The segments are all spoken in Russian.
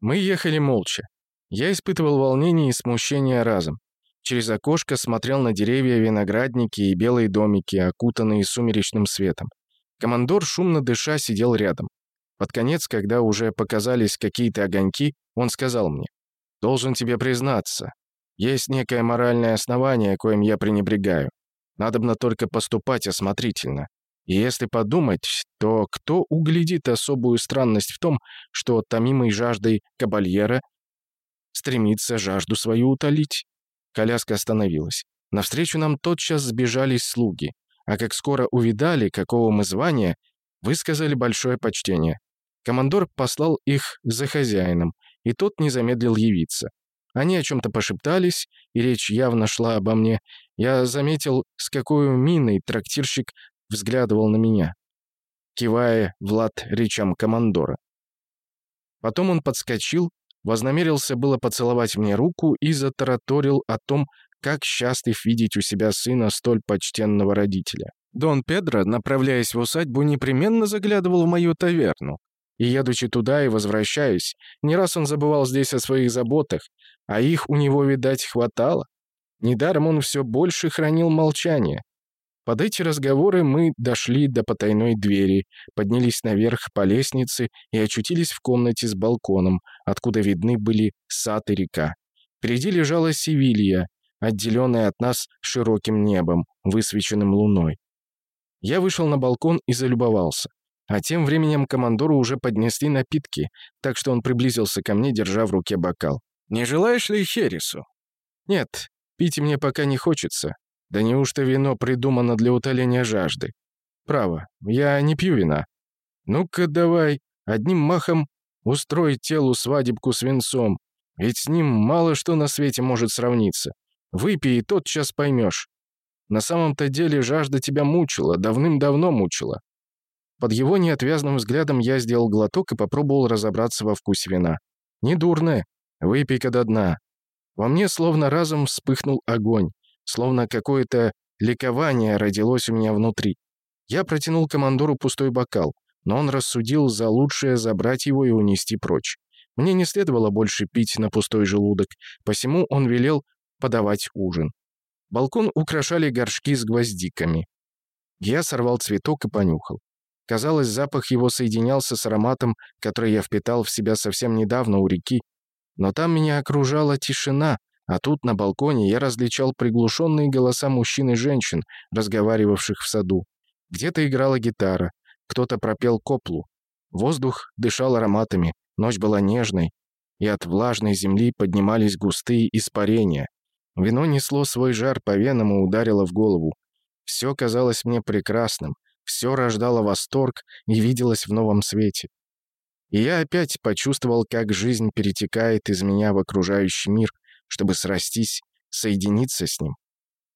Мы ехали молча. Я испытывал волнение и смущение разом. Через окошко смотрел на деревья, виноградники и белые домики, окутанные сумеречным светом. Командор, шумно дыша, сидел рядом. Под конец, когда уже показались какие-то огоньки, он сказал мне, «Должен тебе признаться, есть некое моральное основание, коим я пренебрегаю. Надобно только поступать осмотрительно. И если подумать, то кто углядит особую странность в том, что томимый жаждой кабальера стремится жажду свою утолить? Коляска остановилась. Навстречу нам тотчас сбежались слуги, а как скоро увидали, какого мы звания, высказали большое почтение. Командор послал их за хозяином, и тот не замедлил явиться. Они о чем-то пошептались, и речь явно шла обо мне. Я заметил, с какой миной трактирщик взглядывал на меня, кивая Влад речам командора. Потом он подскочил, вознамерился было поцеловать мне руку и затараторил о том, как счастлив видеть у себя сына столь почтенного родителя. Дон Педро, направляясь в усадьбу, непременно заглядывал в мою таверну. И, едучи туда и возвращаясь, не раз он забывал здесь о своих заботах, а их у него, видать, хватало. Недаром он все больше хранил молчание. Под эти разговоры мы дошли до потайной двери, поднялись наверх по лестнице и очутились в комнате с балконом, откуда видны были сад и река. Впереди лежала Севилья, отделенная от нас широким небом, высвеченным луной. Я вышел на балкон и залюбовался. А тем временем командору уже поднесли напитки, так что он приблизился ко мне, держа в руке бокал. «Не желаешь ли хересу?» «Нет, пить мне пока не хочется. Да неужто вино придумано для утоления жажды? Право, я не пью вина. Ну-ка давай, одним махом устрой телу свадебку с венцом, ведь с ним мало что на свете может сравниться. Выпей, и тотчас поймешь. На самом-то деле жажда тебя мучила, давным-давно мучила. Под его неотвязным взглядом я сделал глоток и попробовал разобраться во вкусе вина. Недурное. Выпей-ка до дна. Во мне словно разом вспыхнул огонь словно какое-то ликование родилось у меня внутри. Я протянул командору пустой бокал, но он рассудил за лучшее забрать его и унести прочь. Мне не следовало больше пить на пустой желудок, посему он велел подавать ужин. Балкон украшали горшки с гвоздиками. Я сорвал цветок и понюхал. Казалось, запах его соединялся с ароматом, который я впитал в себя совсем недавно у реки. Но там меня окружала тишина, а тут на балконе я различал приглушенные голоса мужчин и женщин, разговаривавших в саду. Где-то играла гитара, кто-то пропел коплу. Воздух дышал ароматами, ночь была нежной, и от влажной земли поднимались густые испарения. Вино несло свой жар по венам и ударило в голову. Все казалось мне прекрасным, все рождало восторг и виделось в новом свете. И я опять почувствовал, как жизнь перетекает из меня в окружающий мир — чтобы срастись, соединиться с ним.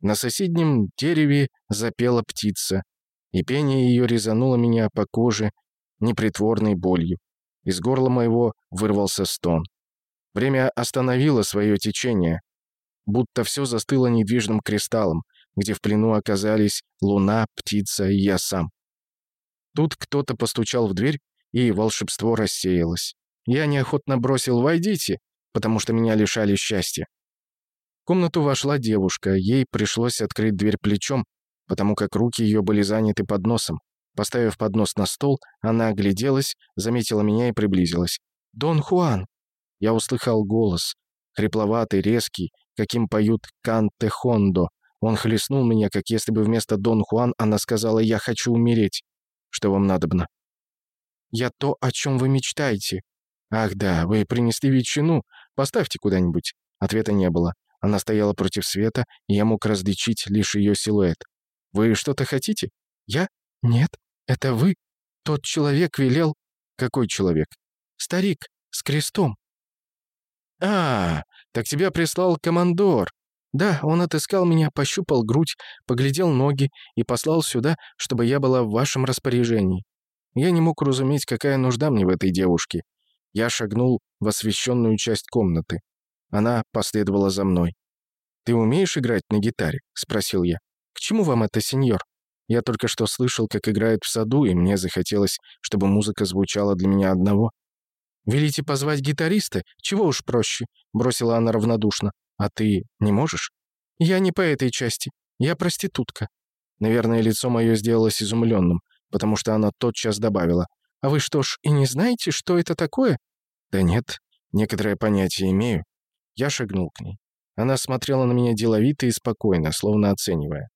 На соседнем дереве запела птица, и пение ее резануло меня по коже непритворной болью. Из горла моего вырвался стон. Время остановило свое течение, будто все застыло недвижным кристаллом, где в плену оказались луна, птица и я сам. Тут кто-то постучал в дверь, и волшебство рассеялось. Я неохотно бросил «Войдите!» Потому что меня лишали счастья. В комнату вошла девушка, ей пришлось открыть дверь плечом, потому как руки ее были заняты подносом. Поставив поднос на стол, она огляделась, заметила меня и приблизилась. «Дон Хуан!» Я услыхал голос, хрипловатый, резкий, каким поют канте хондо. Он хлестнул меня, как если бы вместо Дон Хуан она сказала «Я хочу умереть». «Что вам надобно?» «Я то, о чем вы мечтаете». «Ах да, вы принесли ветчину. Поставьте куда-нибудь». Ответа не было. Она стояла против света, и я мог различить лишь ее силуэт. «Вы что-то хотите?» «Я? Нет. Это вы. Тот человек велел...» «Какой человек?» «Старик. С крестом». «А, так тебя прислал командор». «Да, он отыскал меня, пощупал грудь, поглядел ноги и послал сюда, чтобы я была в вашем распоряжении. Я не мог разуметь, какая нужда мне в этой девушке. Я шагнул в освещенную часть комнаты. Она последовала за мной. «Ты умеешь играть на гитаре?» — спросил я. «К чему вам это, сеньор? Я только что слышал, как играет в саду, и мне захотелось, чтобы музыка звучала для меня одного». «Велите позвать гитариста? Чего уж проще», — бросила она равнодушно. «А ты не можешь?» «Я не по этой части. Я проститутка». Наверное, лицо мое сделалось изумленным, потому что она тотчас добавила. «А вы что ж, и не знаете, что это такое?» «Да нет, некоторое понятие имею». Я шагнул к ней. Она смотрела на меня деловито и спокойно, словно оценивая.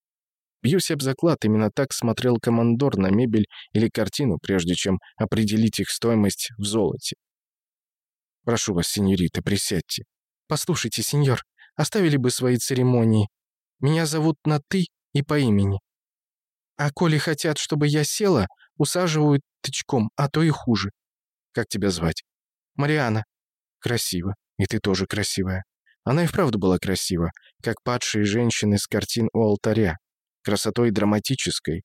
Бьюсь об заклад, именно так смотрел командор на мебель или картину, прежде чем определить их стоимость в золоте. «Прошу вас, сеньорита, присядьте». «Послушайте, сеньор, оставили бы свои церемонии. Меня зовут на «ты» и по имени. А коли хотят, чтобы я села, усаживают тычком, а то и хуже. Как тебя звать? Мариана. Красиво. И ты тоже красивая. Она и вправду была красива, как падшие женщины с картин у алтаря. Красотой драматической.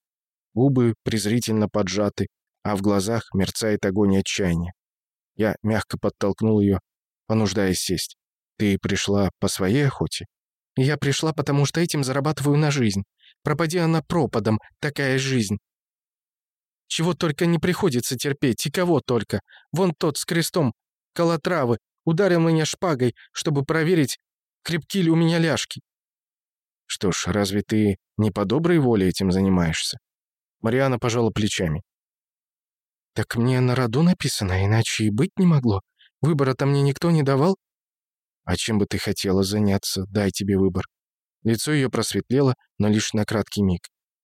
Губы презрительно поджаты, а в глазах мерцает огонь отчаяния. Я мягко подтолкнул ее, понуждая сесть. «Ты пришла по своей охоте?» «Я пришла, потому что этим зарабатываю на жизнь. Пропади она пропадом, такая жизнь. Чего только не приходится терпеть, и кого только. Вон тот с крестом, колотравы, ударил меня шпагой, чтобы проверить, крепки ли у меня ляжки. Что ж, разве ты не по доброй воле этим занимаешься? Мариана пожала плечами. Так мне на роду написано, иначе и быть не могло. Выбора-то мне никто не давал. А чем бы ты хотела заняться? Дай тебе выбор. Лицо ее просветлело, но лишь на краткий миг.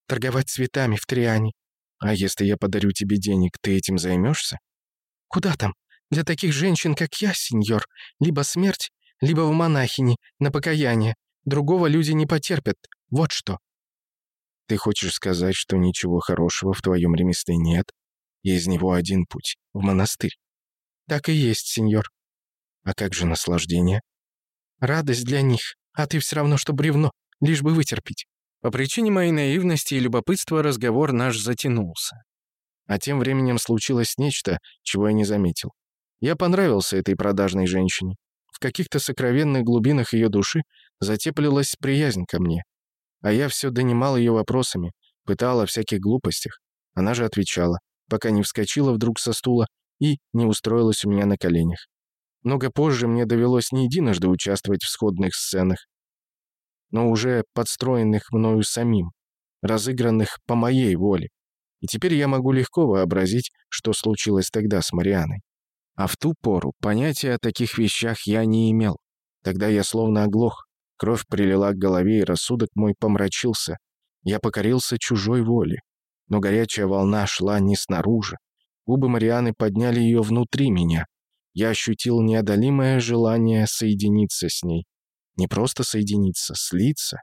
Торговать цветами в Триане. А если я подарю тебе денег, ты этим займешься? Куда там? Для таких женщин, как я, сеньор, либо смерть, либо в монахини, на покаяние. Другого люди не потерпят. Вот что. Ты хочешь сказать, что ничего хорошего в твоем ремесле нет? И из него один путь — в монастырь. Так и есть, сеньор. А как же наслаждение? Радость для них, а ты все равно, что бревно, лишь бы вытерпеть. По причине моей наивности и любопытства разговор наш затянулся. А тем временем случилось нечто, чего я не заметил. Я понравился этой продажной женщине. В каких-то сокровенных глубинах ее души затеплилась приязнь ко мне. А я все донимал ее вопросами, пытал о всяких глупостях. Она же отвечала, пока не вскочила вдруг со стула и не устроилась у меня на коленях. Много позже мне довелось не единожды участвовать в сходных сценах но уже подстроенных мною самим, разыгранных по моей воле. И теперь я могу легко вообразить, что случилось тогда с Марианой. А в ту пору понятия о таких вещах я не имел. Тогда я словно оглох, кровь прилила к голове, и рассудок мой помрачился. Я покорился чужой воле. Но горячая волна шла не снаружи. Губы Марианы подняли ее внутри меня. Я ощутил неодолимое желание соединиться с ней, не просто соединиться, слиться.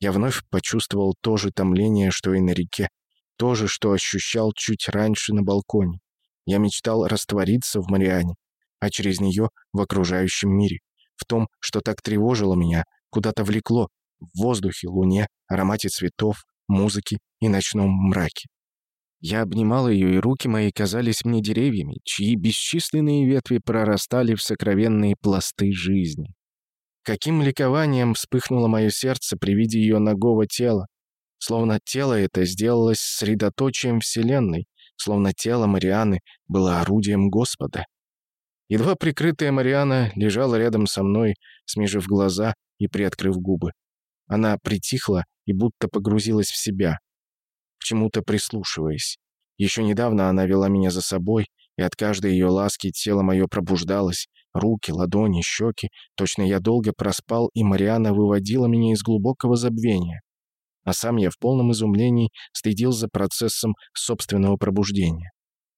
Я вновь почувствовал то же томление, что и на реке. То же, что ощущал чуть раньше на балконе. Я мечтал раствориться в Мариане, а через нее в окружающем мире. В том, что так тревожило меня, куда-то влекло. В воздухе, луне, аромате цветов, музыки и ночном мраке. Я обнимал ее, и руки мои казались мне деревьями, чьи бесчисленные ветви прорастали в сокровенные пласты жизни. Каким ликованием вспыхнуло мое сердце при виде ее ногого тела. Словно тело это сделалось средоточием Вселенной, словно тело Марианы было орудием Господа. Едва прикрытая Мариана лежала рядом со мной, смежив глаза и приоткрыв губы. Она притихла и будто погрузилась в себя, к чему-то прислушиваясь. Еще недавно она вела меня за собой, и от каждой ее ласки тело мое пробуждалось, руки, ладони, щеки. Точно я долго проспал, и Мариана выводила меня из глубокого забвения. А сам я в полном изумлении следил за процессом собственного пробуждения.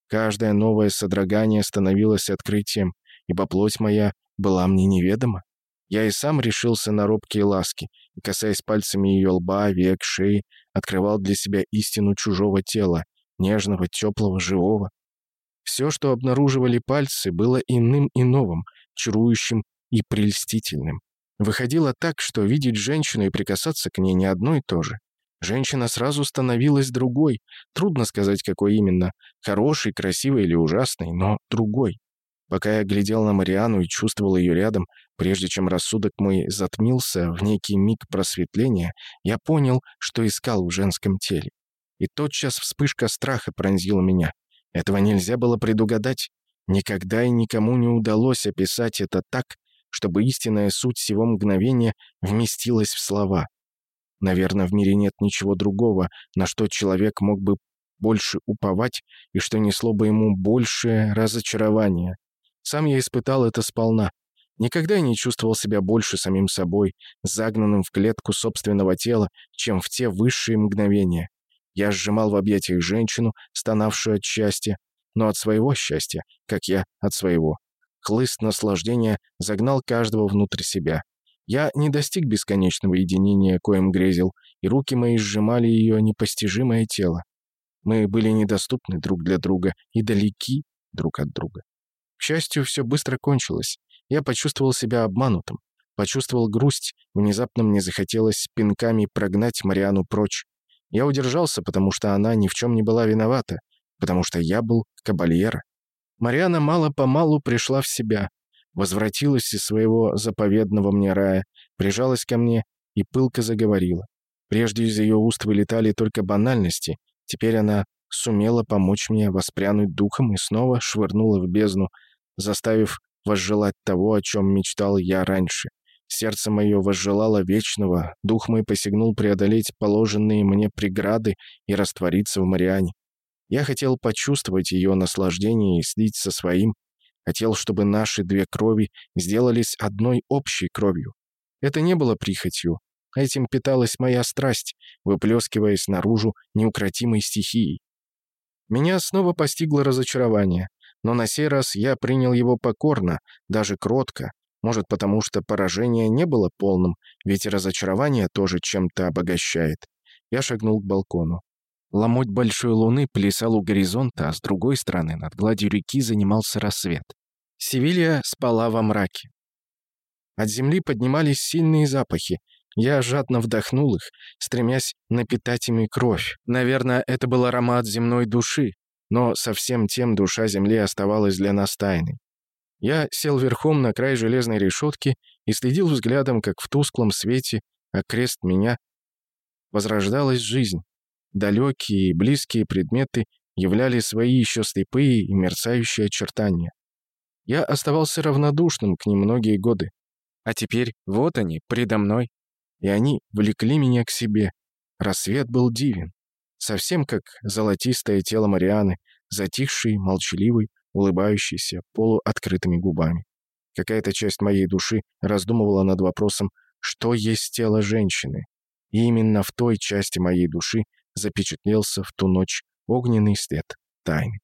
Каждое новое содрогание становилось открытием, ибо плоть моя была мне неведома. Я и сам решился на робкие ласки, и, касаясь пальцами ее лба, век, шеи, открывал для себя истину чужого тела, нежного, теплого, живого. Все, что обнаруживали пальцы, было иным и новым, чарующим и прельстительным. Выходило так, что видеть женщину и прикасаться к ней не одно и то же. Женщина сразу становилась другой. Трудно сказать, какой именно. Хороший, красивый или ужасный, но другой. Пока я глядел на Мариану и чувствовал ее рядом, прежде чем рассудок мой затмился в некий миг просветления, я понял, что искал в женском теле. И тотчас вспышка страха пронзила меня. Этого нельзя было предугадать. Никогда и никому не удалось описать это так, чтобы истинная суть всего мгновения вместилась в слова. Наверное, в мире нет ничего другого, на что человек мог бы больше уповать и что несло бы ему большее разочарование. Сам я испытал это сполна. Никогда не чувствовал себя больше самим собой, загнанным в клетку собственного тела, чем в те высшие мгновения. Я сжимал в объятиях женщину, стонавшую от счастья, но от своего счастья, как я от своего. Хлыст наслаждения загнал каждого внутрь себя. Я не достиг бесконечного единения, коим грезил, и руки мои сжимали ее непостижимое тело. Мы были недоступны друг для друга и далеки друг от друга. К счастью, все быстро кончилось. Я почувствовал себя обманутым. Почувствовал грусть, внезапно мне захотелось пинками прогнать Мариану прочь. Я удержался, потому что она ни в чем не была виновата, потому что я был кабальера. Мариана мало-помалу пришла в себя, возвратилась из своего заповедного мне рая, прижалась ко мне и пылко заговорила. Прежде из ее уст вылетали только банальности, теперь она сумела помочь мне воспрянуть духом и снова швырнула в бездну, заставив возжелать того, о чем мечтал я раньше. Сердце мое возжелало вечного, дух мой посягнул преодолеть положенные мне преграды и раствориться в Мариане. Я хотел почувствовать ее наслаждение и слить со своим, хотел, чтобы наши две крови сделались одной общей кровью. Это не было прихотью, этим питалась моя страсть, выплескиваясь наружу неукротимой стихией. Меня снова постигло разочарование, но на сей раз я принял его покорно, даже кротко, может, потому что поражение не было полным, ведь разочарование тоже чем-то обогащает. Я шагнул к балкону. Ломоть большой луны плясал у горизонта, а с другой стороны над гладью реки занимался рассвет. Севилья спала во мраке. От земли поднимались сильные запахи. Я жадно вдохнул их, стремясь напитать ими кровь. Наверное, это был аромат земной души, но совсем тем душа земли оставалась для нас тайной. Я сел верхом на край железной решетки и следил взглядом, как в тусклом свете окрест меня возрождалась жизнь. Далекие и близкие предметы являли свои еще слепые и мерцающие очертания. Я оставался равнодушным к ним многие годы. А теперь вот они, предо мной. И они влекли меня к себе. Рассвет был дивен. Совсем как золотистое тело Марианы, затихший, молчаливый, улыбающийся, полуоткрытыми губами. Какая-то часть моей души раздумывала над вопросом, что есть тело женщины. И именно в той части моей души запечатлелся в ту ночь огненный след тайны.